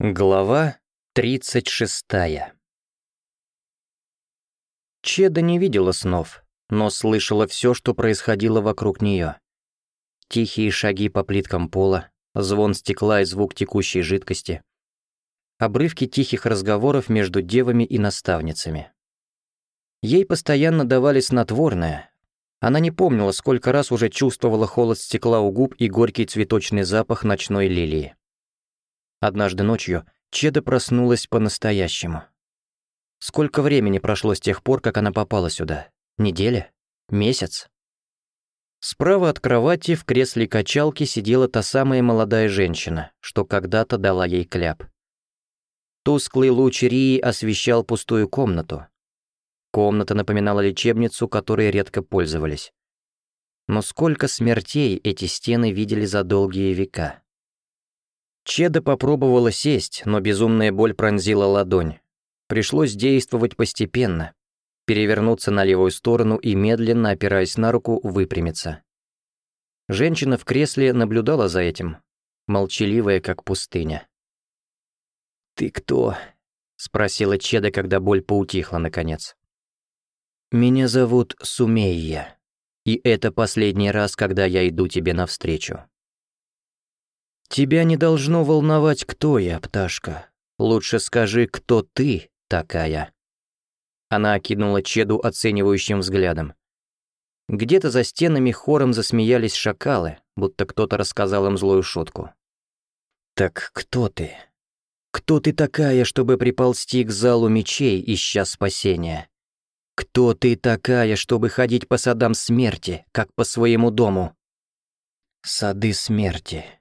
Глава 36 Чеда не видела снов, но слышала все, что происходило вокруг нее. Тихие шаги по плиткам пола, звон стекла и звук текущей жидкости. Обрывки тихих разговоров между девами и наставницами. Ей постоянно давали снотворное. Она не помнила, сколько раз уже чувствовала холод стекла у губ и горький цветочный запах ночной лилии. Однажды ночью Чеда проснулась по-настоящему. Сколько времени прошло с тех пор, как она попала сюда? Неделя? Месяц? Справа от кровати в кресле качалки сидела та самая молодая женщина, что когда-то дала ей кляп. Тусклый луч Рии освещал пустую комнату. Комната напоминала лечебницу, которой редко пользовались. Но сколько смертей эти стены видели за долгие века. Чеда попробовала сесть, но безумная боль пронзила ладонь. Пришлось действовать постепенно. Перевернуться на левую сторону и медленно, опираясь на руку, выпрямиться. Женщина в кресле наблюдала за этим, молчаливая, как пустыня. «Ты кто?» — спросила Чеда, когда боль поутихла, наконец. «Меня зовут Сумея, и это последний раз, когда я иду тебе навстречу». Тебя не должно волновать, кто я, пташка. Лучше скажи, кто ты такая. Она окинула Чеду оценивающим взглядом. Где-то за стенами хором засмеялись шакалы, будто кто-то рассказал им злую шутку. «Так кто ты? Кто ты такая, чтобы приползти к залу мечей, ища спасения? Кто ты такая, чтобы ходить по садам смерти, как по своему дому?» «Сады смерти»,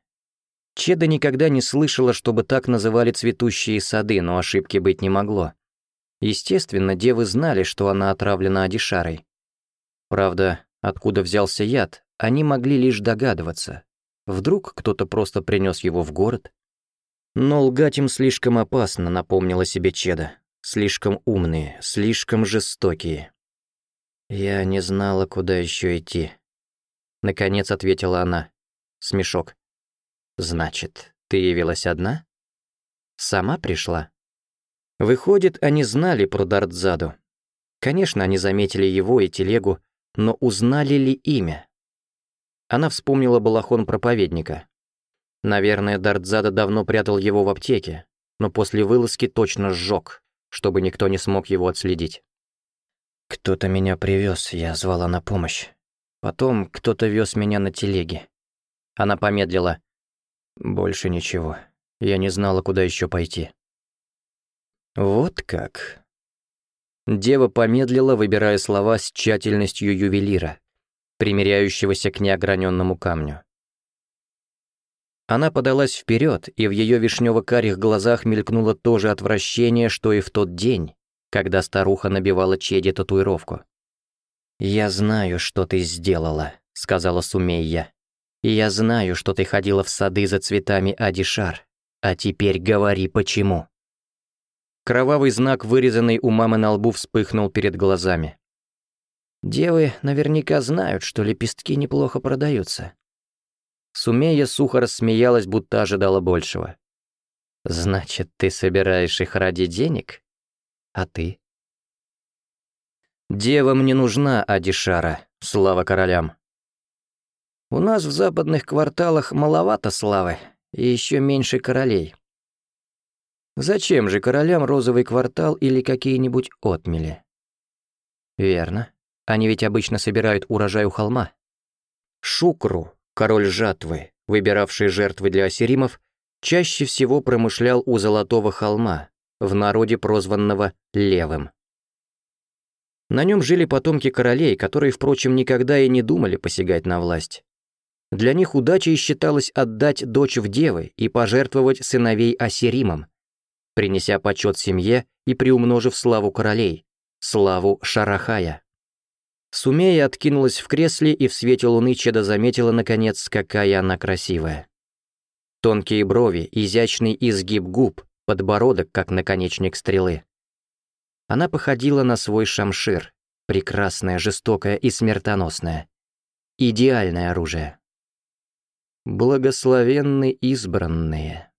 Чеда никогда не слышала, чтобы так называли цветущие сады, но ошибки быть не могло. Естественно, девы знали, что она отравлена Адишарой. Правда, откуда взялся яд, они могли лишь догадываться. Вдруг кто-то просто принес его в город? Но лгать им слишком опасно, напомнила себе Чеда. Слишком умные, слишком жестокие. «Я не знала, куда еще идти», — наконец ответила она. Смешок. «Значит, ты явилась одна?» «Сама пришла?» Выходит, они знали про Дартзаду. Конечно, они заметили его и телегу, но узнали ли имя? Она вспомнила балахон проповедника. Наверное, Дартзада давно прятал его в аптеке, но после вылазки точно сжег, чтобы никто не смог его отследить. «Кто-то меня привез, я звала на помощь. Потом кто-то вез меня на телеге». Она помедлила. Больше ничего. Я не знала, куда еще пойти. Вот как. Дева помедлила, выбирая слова с тщательностью ювелира, примеряющегося к неограненному камню. Она подалась вперед, и в ее вишнево-карих глазах мелькнуло то же отвращение, что и в тот день, когда старуха набивала Чеди татуировку. «Я знаю, что ты сделала», — сказала Сумейя. Я знаю, что ты ходила в сады за цветами Адишар. А теперь говори, почему». Кровавый знак, вырезанный у мамы на лбу, вспыхнул перед глазами. «Девы наверняка знают, что лепестки неплохо продаются». Сумея сухо рассмеялась, будто ожидала большего. «Значит, ты собираешь их ради денег? А ты?» «Дева мне нужна, Адишара, слава королям. У нас в западных кварталах маловато славы и еще меньше королей. Зачем же королям розовый квартал или какие-нибудь отмели? Верно. Они ведь обычно собирают урожай у холма. Шукру, король жатвы, выбиравший жертвы для осиримов, чаще всего промышлял у Золотого холма, в народе прозванного Левым. На нем жили потомки королей, которые, впрочем, никогда и не думали посягать на власть. Для них удачей считалось отдать дочь в девы и пожертвовать сыновей Осиримам, принеся почет семье и приумножив славу королей, славу Шарахая. Сумея откинулась в кресле, и в свете луны Чеда заметила, наконец, какая она красивая. Тонкие брови, изящный изгиб губ, подбородок, как наконечник стрелы. Она походила на свой шамшир, прекрасная, жестокая и смертоносная. Идеальное оружие. «Благословенны избранные».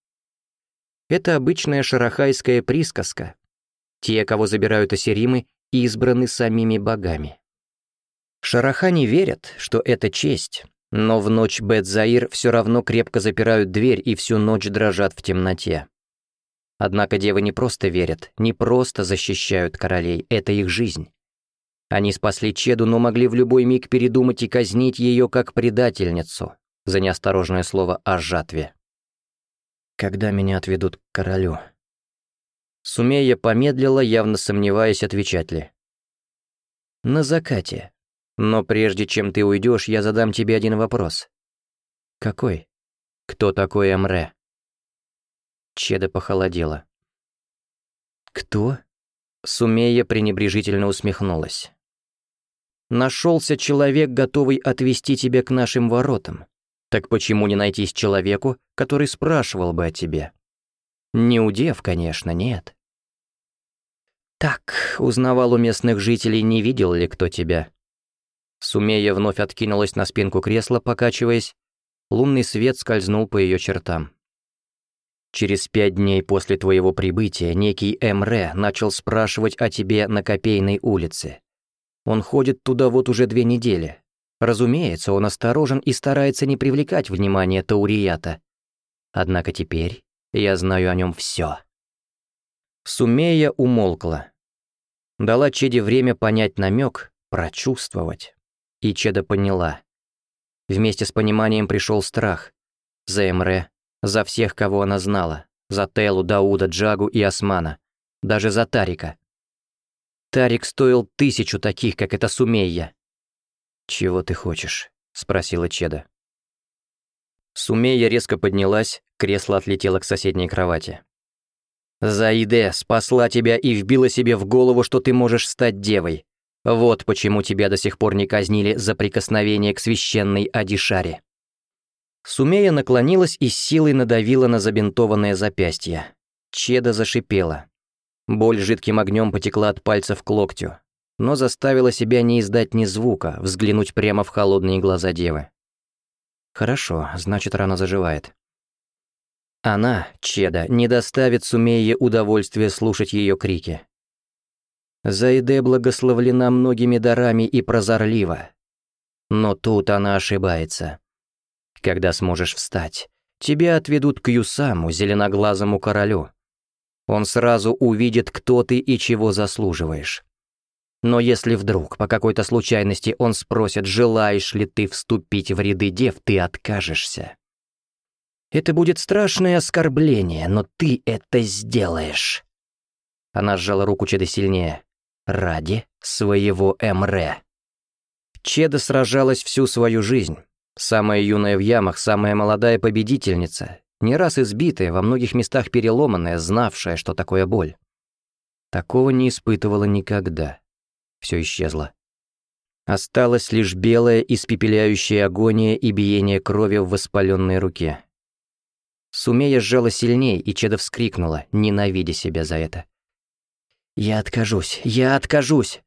Это обычная шарахайская присказка. Те, кого забирают осеримы, избраны самими богами. Шарахани верят, что это честь, но в ночь Бет-Заир все равно крепко запирают дверь и всю ночь дрожат в темноте. Однако девы не просто верят, не просто защищают королей, это их жизнь. Они спасли Чеду, но могли в любой миг передумать и казнить ее как предательницу, за неосторожное слово о жатве. «Когда меня отведут к королю?» Сумея помедлила, явно сомневаясь, отвечать ли. «На закате. Но прежде чем ты уйдешь, я задам тебе один вопрос». «Какой?» «Кто такой Эмре?» Чеда похолодела. «Кто?» Сумея пренебрежительно усмехнулась. «Нашелся человек, готовый отвести тебя к нашим воротам. Так почему не найтись человеку, который спрашивал бы о тебе? Не у конечно, нет. Так, узнавал у местных жителей, не видел ли кто тебя. Сумея вновь откинулась на спинку кресла, покачиваясь, лунный свет скользнул по ее чертам. Через пять дней после твоего прибытия некий Эмре начал спрашивать о тебе на Копейной улице. Он ходит туда вот уже две недели. Разумеется, он осторожен и старается не привлекать внимание Таурията. Однако теперь я знаю о нем все. Сумея умолкла. Дала Чеде время понять намек, прочувствовать. И Чеда поняла. Вместе с пониманием пришел страх. За Эмре, за всех, кого она знала. За Телу, Дауда, Джагу и Османа. Даже за Тарика. Тарик стоил тысячу таких, как эта Сумея. «Чего ты хочешь?» — спросила Чеда. Сумея резко поднялась, кресло отлетело к соседней кровати. «Заиде спасла тебя и вбила себе в голову, что ты можешь стать девой. Вот почему тебя до сих пор не казнили за прикосновение к священной Адишаре». Сумея наклонилась и силой надавила на забинтованное запястье. Чеда зашипела. Боль жидким огнем потекла от пальцев к локтю но заставила себя не издать ни звука, взглянуть прямо в холодные глаза девы. «Хорошо, значит, рана заживает». Она, Чеда, не доставит Сумее удовольствия слушать ее крики. Зайде благословлена многими дарами и прозорлива. Но тут она ошибается. Когда сможешь встать, тебя отведут к Юсаму, зеленоглазому королю. Он сразу увидит, кто ты и чего заслуживаешь. Но если вдруг, по какой-то случайности, он спросит, желаешь ли ты вступить в ряды дев, ты откажешься. Это будет страшное оскорбление, но ты это сделаешь. Она сжала руку Чеда сильнее. Ради своего Эмре. Чеда сражалась всю свою жизнь. Самая юная в ямах, самая молодая победительница. Не раз избитая, во многих местах переломанная, знавшая, что такое боль. Такого не испытывала никогда все исчезло. Осталось лишь белое испепеляющая агония и биение крови в воспаленной руке. Сумея сжала сильнее, и Чеда вскрикнула, ненавидя себя за это. «Я откажусь! Я откажусь!»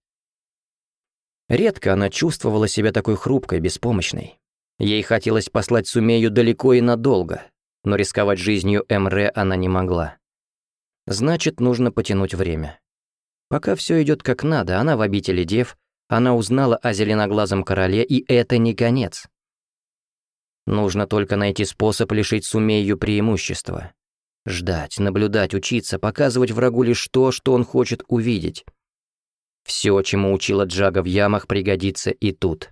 Редко она чувствовала себя такой хрупкой, беспомощной. Ей хотелось послать Сумею далеко и надолго, но рисковать жизнью Эмре она не могла. Значит, нужно потянуть время. Пока все идет как надо, она в обители дев, она узнала о зеленоглазом короле, и это не конец. Нужно только найти способ лишить Сумею преимущества. Ждать, наблюдать, учиться, показывать врагу лишь то, что он хочет увидеть. Все, чему учила Джага в ямах, пригодится и тут.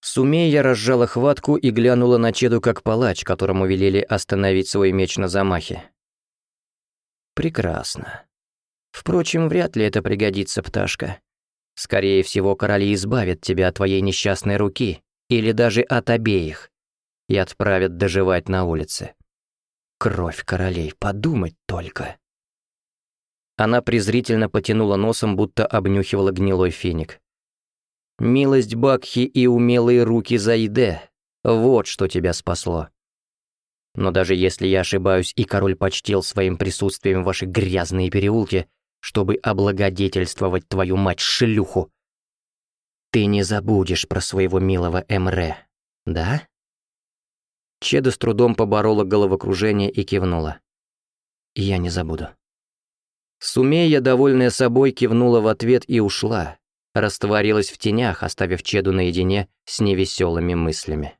Сумея разжала хватку и глянула на Чеду как палач, которому велели остановить свой меч на замахе. Прекрасно. Впрочем, вряд ли это пригодится, пташка. Скорее всего, короли избавят тебя от твоей несчастной руки, или даже от обеих, и отправят доживать на улице. Кровь королей, подумать только. Она презрительно потянула носом, будто обнюхивала гнилой финик. «Милость Бакхи и умелые руки Зайде. — вот что тебя спасло. Но даже если я ошибаюсь, и король почтил своим присутствием ваши грязные переулки — чтобы облагодетельствовать твою мать-шлюху. Ты не забудешь про своего милого Эмре, да? Чеда с трудом поборола головокружение и кивнула. Я не забуду. Сумея, довольная собой, кивнула в ответ и ушла, растворилась в тенях, оставив Чеду наедине с невеселыми мыслями.